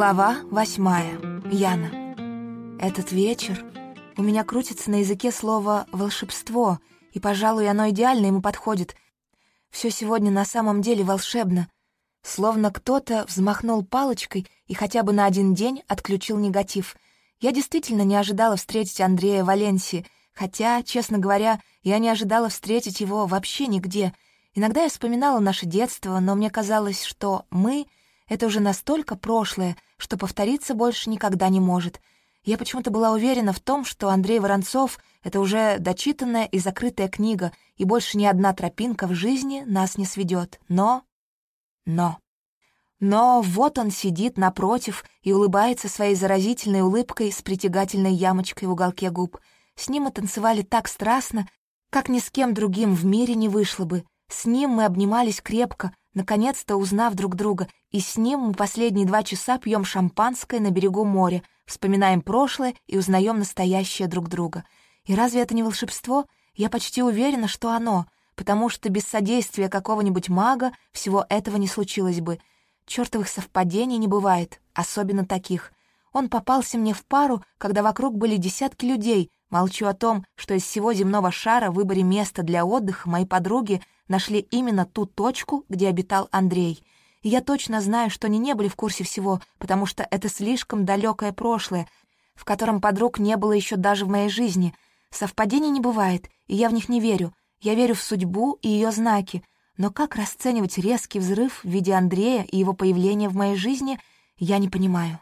Глава восьмая. Яна. Этот вечер у меня крутится на языке слово «волшебство», и, пожалуй, оно идеально ему подходит. Все сегодня на самом деле волшебно. Словно кто-то взмахнул палочкой и хотя бы на один день отключил негатив. Я действительно не ожидала встретить Андрея в Валенсии, хотя, честно говоря, я не ожидала встретить его вообще нигде. Иногда я вспоминала наше детство, но мне казалось, что мы — это уже настолько прошлое, что повториться больше никогда не может. Я почему-то была уверена в том, что Андрей Воронцов — это уже дочитанная и закрытая книга, и больше ни одна тропинка в жизни нас не сведет. Но... Но... Но вот он сидит напротив и улыбается своей заразительной улыбкой с притягательной ямочкой в уголке губ. С ним мы танцевали так страстно, как ни с кем другим в мире не вышло бы. С ним мы обнимались крепко, наконец-то узнав друг друга, и с ним мы последние два часа пьем шампанское на берегу моря, вспоминаем прошлое и узнаем настоящее друг друга. И разве это не волшебство? Я почти уверена, что оно, потому что без содействия какого-нибудь мага всего этого не случилось бы. Чёртовых совпадений не бывает, особенно таких. Он попался мне в пару, когда вокруг были десятки людей, молчу о том, что из всего земного шара в выборе места для отдыха мои подруги нашли именно ту точку, где обитал Андрей. И я точно знаю, что они не были в курсе всего, потому что это слишком далекое прошлое, в котором подруг не было еще даже в моей жизни. Совпадений не бывает, и я в них не верю. Я верю в судьбу и ее знаки. Но как расценивать резкий взрыв в виде Андрея и его появления в моей жизни, я не понимаю.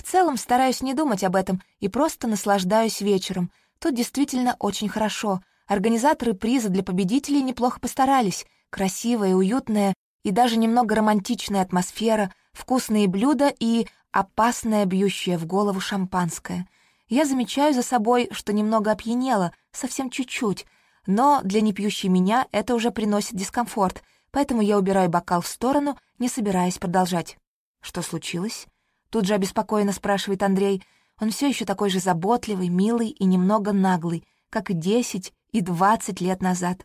В целом стараюсь не думать об этом и просто наслаждаюсь вечером. Тут действительно очень хорошо. Организаторы приза для победителей неплохо постарались. Красивая, уютная и даже немного романтичная атмосфера, вкусные блюда и опасное бьющее в голову шампанское. Я замечаю за собой, что немного опьянела, совсем чуть-чуть, но для непьющей меня это уже приносит дискомфорт, поэтому я убираю бокал в сторону, не собираясь продолжать. Что случилось? Тут же обеспокоенно спрашивает Андрей. Он все еще такой же заботливый, милый и немного наглый, как и десять и двадцать лет назад.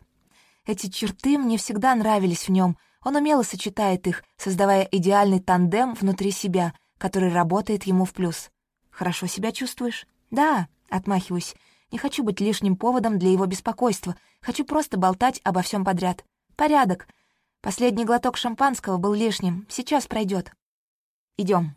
Эти черты мне всегда нравились в нем. Он умело сочетает их, создавая идеальный тандем внутри себя, который работает ему в плюс. «Хорошо себя чувствуешь?» «Да», — отмахиваюсь. «Не хочу быть лишним поводом для его беспокойства. Хочу просто болтать обо всем подряд. Порядок. Последний глоток шампанского был лишним. Сейчас пройдет. Идем.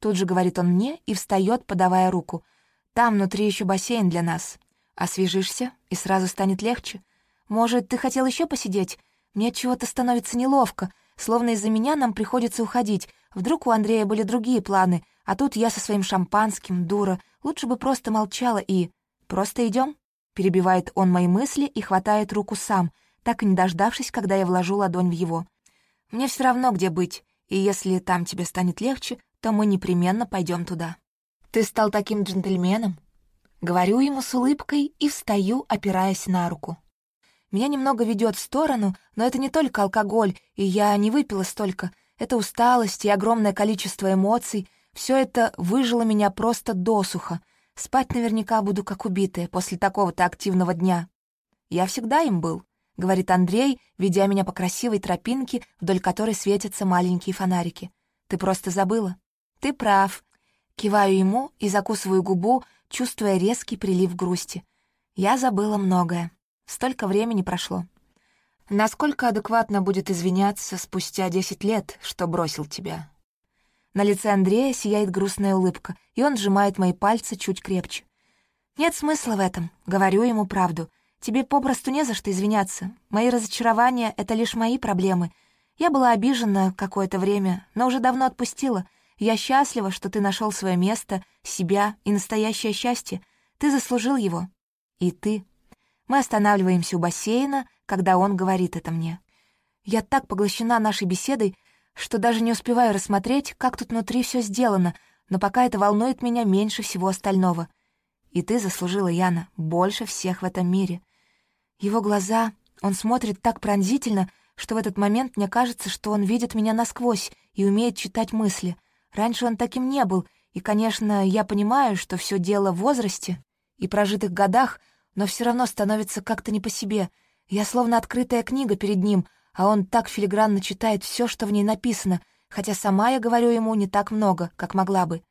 Тут же говорит он мне и встает, подавая руку. Там внутри еще бассейн для нас. Освежишься, и сразу станет легче. Может, ты хотел еще посидеть? Мне чего-то становится неловко, словно из-за меня нам приходится уходить. Вдруг у Андрея были другие планы, а тут я со своим шампанским, дура. Лучше бы просто молчала и... Просто идем? Перебивает он мои мысли и хватает руку сам, так и не дождавшись, когда я вложу ладонь в его. Мне все равно, где быть, и если там тебе станет легче, то мы непременно пойдем туда. Ты стал таким джентльменом, Говорю ему с улыбкой и встаю, опираясь на руку. Меня немного ведет в сторону, но это не только алкоголь, и я не выпила столько. Это усталость и огромное количество эмоций. Все это выжило меня просто досуха. Спать наверняка буду как убитая после такого-то активного дня. Я всегда им был, — говорит Андрей, ведя меня по красивой тропинке, вдоль которой светятся маленькие фонарики. Ты просто забыла. Ты прав. Киваю ему и закусываю губу, чувствуя резкий прилив грусти. Я забыла многое. Столько времени прошло. Насколько адекватно будет извиняться спустя десять лет, что бросил тебя? На лице Андрея сияет грустная улыбка, и он сжимает мои пальцы чуть крепче. «Нет смысла в этом», — говорю ему правду. «Тебе попросту не за что извиняться. Мои разочарования — это лишь мои проблемы. Я была обижена какое-то время, но уже давно отпустила — я счастлива, что ты нашел свое место, себя и настоящее счастье. Ты заслужил его. И ты. Мы останавливаемся у бассейна, когда он говорит это мне. Я так поглощена нашей беседой, что даже не успеваю рассмотреть, как тут внутри все сделано, но пока это волнует меня меньше всего остального. И ты заслужила, Яна, больше всех в этом мире. Его глаза, он смотрит так пронзительно, что в этот момент мне кажется, что он видит меня насквозь и умеет читать мысли — Раньше он таким не был, и, конечно, я понимаю, что все дело в возрасте и прожитых годах, но все равно становится как-то не по себе. Я словно открытая книга перед ним, а он так филигранно читает все, что в ней написано. хотя сама я говорю ему не так много, как могла бы.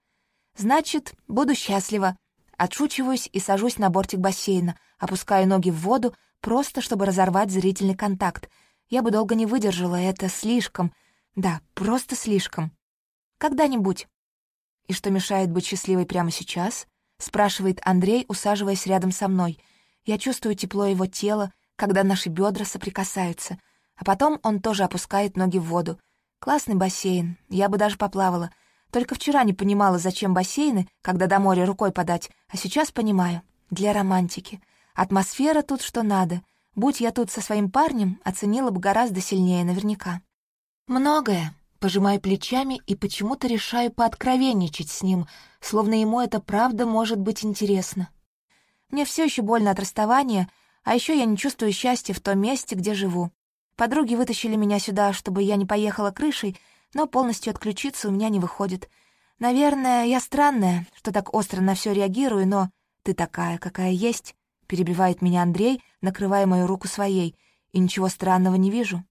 Значит, буду счастлива. Отшучиваюсь и сажусь на бортик бассейна, опускаю ноги в воду, просто чтобы разорвать зрительный контакт. Я бы долго не выдержала, это слишком. Да, просто слишком. Когда-нибудь. И что мешает быть счастливой прямо сейчас? Спрашивает Андрей, усаживаясь рядом со мной. Я чувствую тепло его тела, когда наши бедра соприкасаются. А потом он тоже опускает ноги в воду. Классный бассейн, я бы даже поплавала. Только вчера не понимала, зачем бассейны, когда до моря рукой подать, а сейчас понимаю. Для романтики. Атмосфера тут что надо. Будь я тут со своим парнем, оценила бы гораздо сильнее наверняка. Многое. Пожимаю плечами и почему-то решаю пооткровенничать с ним, словно ему это правда может быть интересно. Мне все еще больно от расставания, а еще я не чувствую счастья в том месте, где живу. Подруги вытащили меня сюда, чтобы я не поехала крышей, но полностью отключиться у меня не выходит. Наверное, я странная, что так остро на все реагирую, но ты такая, какая есть. Перебивает меня Андрей, накрывая мою руку своей, и ничего странного не вижу.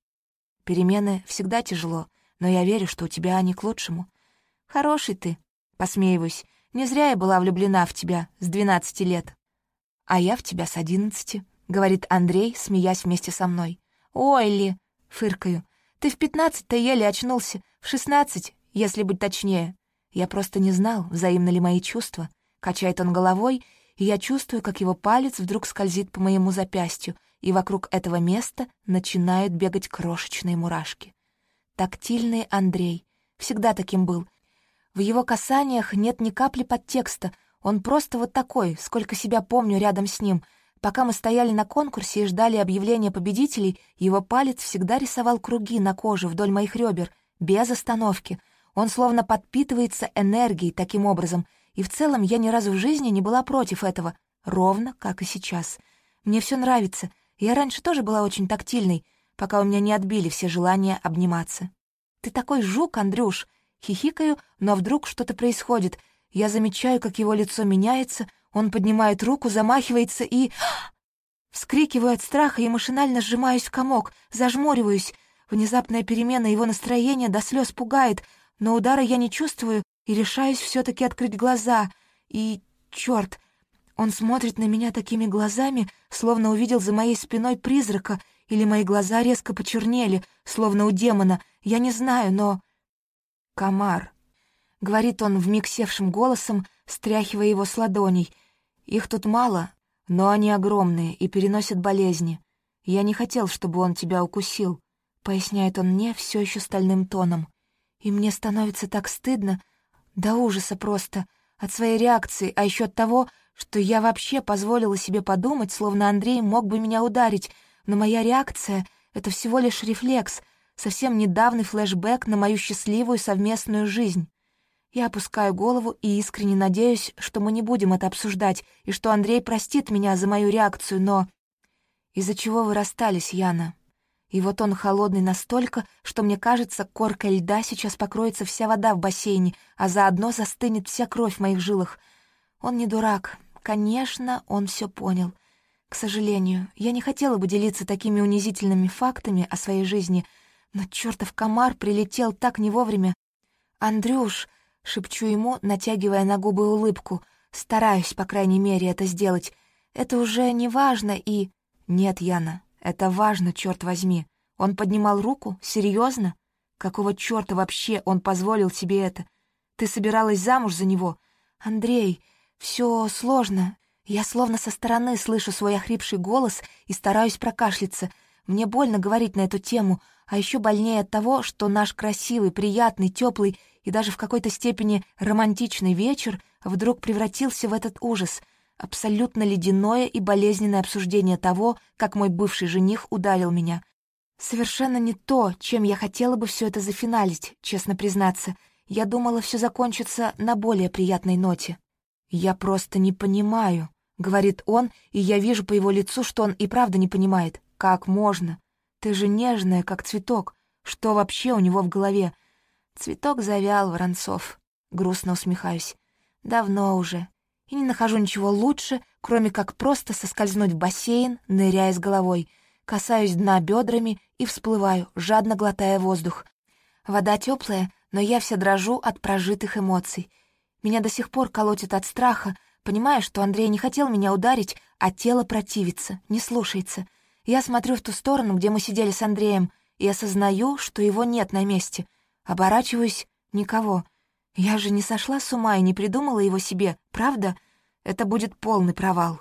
Перемены всегда тяжело, но я верю, что у тебя они к лучшему. Хороший ты, посмеиваюсь. Не зря я была влюблена в тебя с двенадцати лет. А я в тебя с одиннадцати, говорит Андрей, смеясь вместе со мной. Ой, Ли, фыркаю, ты в пятнадцать-то еле очнулся, в шестнадцать, если быть точнее. Я просто не знал, взаимны ли мои чувства. Качает он головой и я чувствую, как его палец вдруг скользит по моему запястью, и вокруг этого места начинают бегать крошечные мурашки. Тактильный Андрей. Всегда таким был. В его касаниях нет ни капли подтекста, он просто вот такой, сколько себя помню рядом с ним. Пока мы стояли на конкурсе и ждали объявления победителей, его палец всегда рисовал круги на коже вдоль моих ребер, без остановки. Он словно подпитывается энергией таким образом — и в целом я ни разу в жизни не была против этого, ровно как и сейчас. Мне все нравится. Я раньше тоже была очень тактильной, пока у меня не отбили все желания обниматься. «Ты такой жук, Андрюш!» Хихикаю, но вдруг что-то происходит. Я замечаю, как его лицо меняется, он поднимает руку, замахивается и... Вскрикиваю от страха и машинально сжимаюсь в комок, зажмуриваюсь. Внезапная перемена его настроения до слез пугает, но удара я не чувствую, и решаюсь все таки открыть глаза. И, черт, он смотрит на меня такими глазами, словно увидел за моей спиной призрака, или мои глаза резко почернели, словно у демона. Я не знаю, но... «Комар», — говорит он вмиг севшим голосом, стряхивая его с ладоней. «Их тут мало, но они огромные и переносят болезни. Я не хотел, чтобы он тебя укусил», — поясняет он мне все еще стальным тоном. «И мне становится так стыдно, до ужаса просто. От своей реакции, а еще от того, что я вообще позволила себе подумать, словно Андрей мог бы меня ударить, но моя реакция — это всего лишь рефлекс, совсем недавний флешбэк на мою счастливую совместную жизнь. Я опускаю голову и искренне надеюсь, что мы не будем это обсуждать, и что Андрей простит меня за мою реакцию, но... Из-за чего вы расстались, Яна? И вот он холодный настолько, что мне кажется, коркой льда сейчас покроется вся вода в бассейне, а заодно застынет вся кровь в моих жилах. Он не дурак. Конечно, он все понял. К сожалению, я не хотела бы делиться такими унизительными фактами о своей жизни, но чертов комар прилетел так не вовремя. «Андрюш», — шепчу ему, натягивая на губы улыбку, стараюсь, по крайней мере, это сделать. «Это уже не важно и...» «Нет, Яна, это важно, черт возьми. Он поднимал руку? Серьезно? Какого черта вообще он позволил себе это? Ты собиралась замуж за него? Андрей, все сложно. Я словно со стороны слышу свой охрипший голос и стараюсь прокашляться. Мне больно говорить на эту тему, а еще больнее от того, что наш красивый, приятный, теплый и даже в какой-то степени романтичный вечер вдруг превратился в этот ужас — абсолютно ледяное и болезненное обсуждение того, как мой бывший жених ударил меня. Совершенно не то, чем я хотела бы все это зафиналить, честно признаться. Я думала, все закончится на более приятной ноте. «Я просто не понимаю», — говорит он, и я вижу по его лицу, что он и правда не понимает. «Как можно? Ты же нежная, как цветок. Что вообще у него в голове?» Цветок завял, Воронцов. Грустно усмехаюсь. «Давно уже и не нахожу ничего лучше, кроме как просто соскользнуть в бассейн, ныряя с головой, касаюсь дна бедрами и всплываю, жадно глотая воздух. Вода теплая, но я вся дрожу от прожитых эмоций. Меня до сих пор колотит от страха, понимая, что Андрей не хотел меня ударить, а тело противится, не слушается. Я смотрю в ту сторону, где мы сидели с Андреем, и осознаю, что его нет на месте. Оборачиваюсь — никого. Я же не сошла с ума и не придумала его себе, правда? Это будет полный провал.